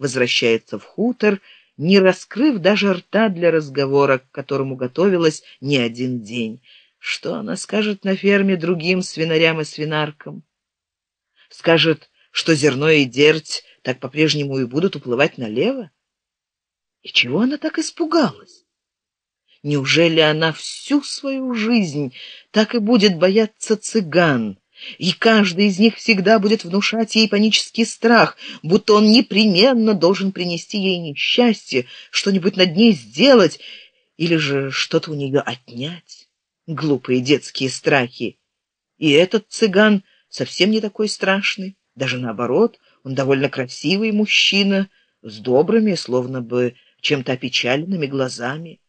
возвращается в хутор, не раскрыв даже рта для разговора, к которому готовилась не один день. Что она скажет на ферме другим свинарям и свинаркам? Скажет, что зерно и дерть так по-прежнему и будут уплывать налево? И чего она так испугалась? Неужели она всю свою жизнь так и будет бояться цыган? И каждый из них всегда будет внушать ей панический страх, будто он непременно должен принести ей несчастье, что-нибудь над ней сделать или же что-то у нее отнять. Глупые детские страхи. И этот цыган совсем не такой страшный, даже наоборот, он довольно красивый мужчина, с добрыми, словно бы чем-то опечаленными глазами.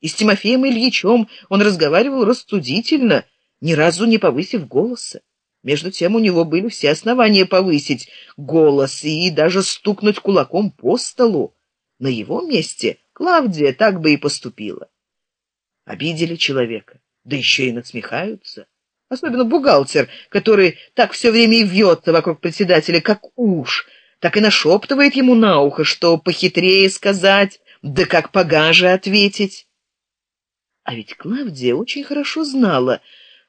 И с Тимофеем Ильичем он разговаривал рассудительно, ни разу не повысив голоса. Между тем у него были все основания повысить голос и даже стукнуть кулаком по столу. На его месте Клавдия так бы и поступила. Обидели человека, да еще и насмехаются. Особенно бухгалтер, который так все время и вьется вокруг председателя, как уж, так и нашептывает ему на ухо, что похитрее сказать, да как погаже ответить. А ведь Клавдия очень хорошо знала,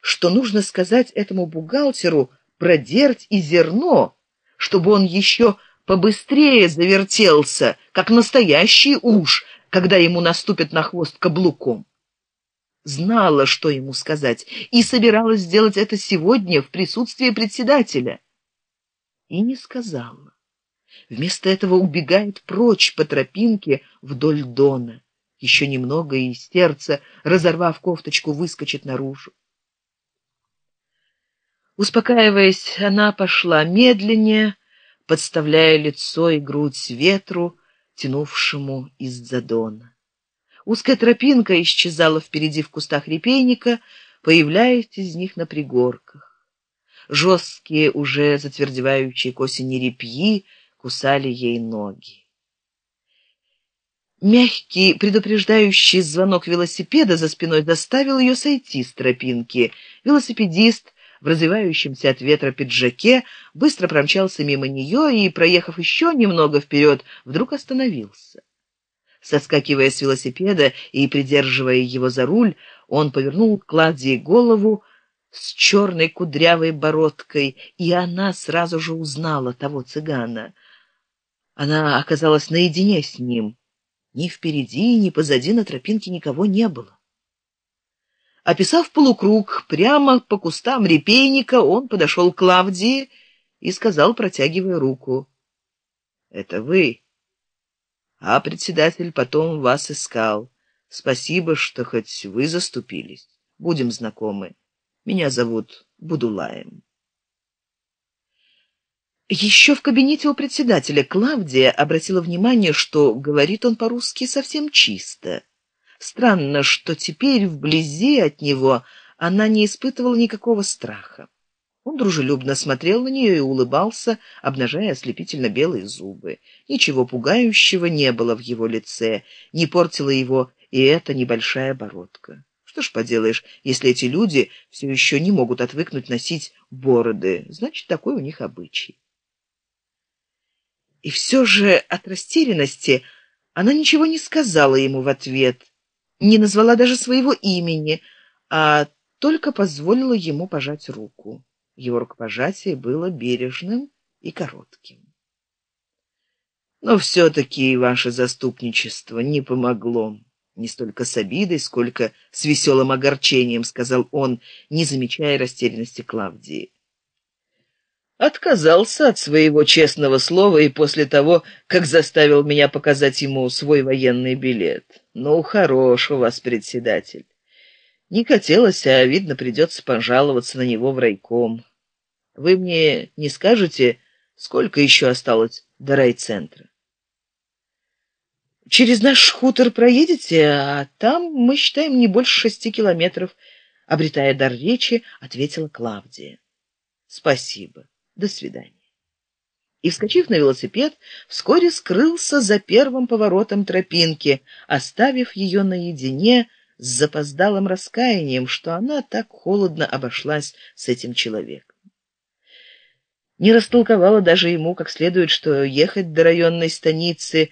что нужно сказать этому бухгалтеру про дерть и зерно, чтобы он еще побыстрее завертелся, как настоящий уж, когда ему наступит на хвост каблуком. Знала, что ему сказать, и собиралась сделать это сегодня в присутствии председателя. И не сказала. Вместо этого убегает прочь по тропинке вдоль дона еще немного и сердце разорвав кофточку выскочит наружу успокаиваясь она пошла медленнее подставляя лицо и грудь ветру тянувшему из задона. Узкая тропинка исчезала впереди в кустах репейника появляясь из них на пригорках. Жесткие уже затвердевающие к осени репьи кусали ей ноги. Мягкий, предупреждающий звонок велосипеда за спиной заставил ее сойти с тропинки. Велосипедист в развивающемся от ветра пиджаке быстро промчался мимо нее и, проехав еще немного вперед, вдруг остановился. Соскакивая с велосипеда и придерживая его за руль, он повернул к Клавдии голову с черной кудрявой бородкой, и она сразу же узнала того цыгана. Она оказалась наедине с ним — ни впереди, ни позади на тропинке никого не было. Описав полукруг прямо по кустам репейника, он подошел к Клавдии и сказал, протягивая руку. — Это вы. А председатель потом вас искал. Спасибо, что хоть вы заступились. Будем знакомы. Меня зовут Будулаем. Еще в кабинете у председателя Клавдия обратила внимание, что говорит он по-русски совсем чисто. Странно, что теперь вблизи от него она не испытывала никакого страха. Он дружелюбно смотрел на нее и улыбался, обнажая ослепительно белые зубы. Ничего пугающего не было в его лице, не портила его и эта небольшая бородка. Что ж поделаешь, если эти люди все еще не могут отвыкнуть носить бороды, значит, такой у них обычай. И все же от растерянности она ничего не сказала ему в ответ, не назвала даже своего имени, а только позволила ему пожать руку. Его рукопожатие было бережным и коротким. Но все-таки ваше заступничество не помогло. Не столько с обидой, сколько с веселым огорчением, сказал он, не замечая растерянности Клавдии отказался от своего честного слова и после того, как заставил меня показать ему свой военный билет. Ну, хорош у вас, председатель. Не хотелось, а, видно, придется пожаловаться на него в райком. Вы мне не скажете, сколько еще осталось до райцентра? Через наш хутор проедете, а там мы считаем не больше шести километров, обретая дар речи, ответила Клавдия. Спасибо. До свидания. И, вскочив на велосипед, вскоре скрылся за первым поворотом тропинки, оставив ее наедине с запоздалым раскаянием, что она так холодно обошлась с этим человеком. не растолковала даже ему как следует, что ехать до районной станицы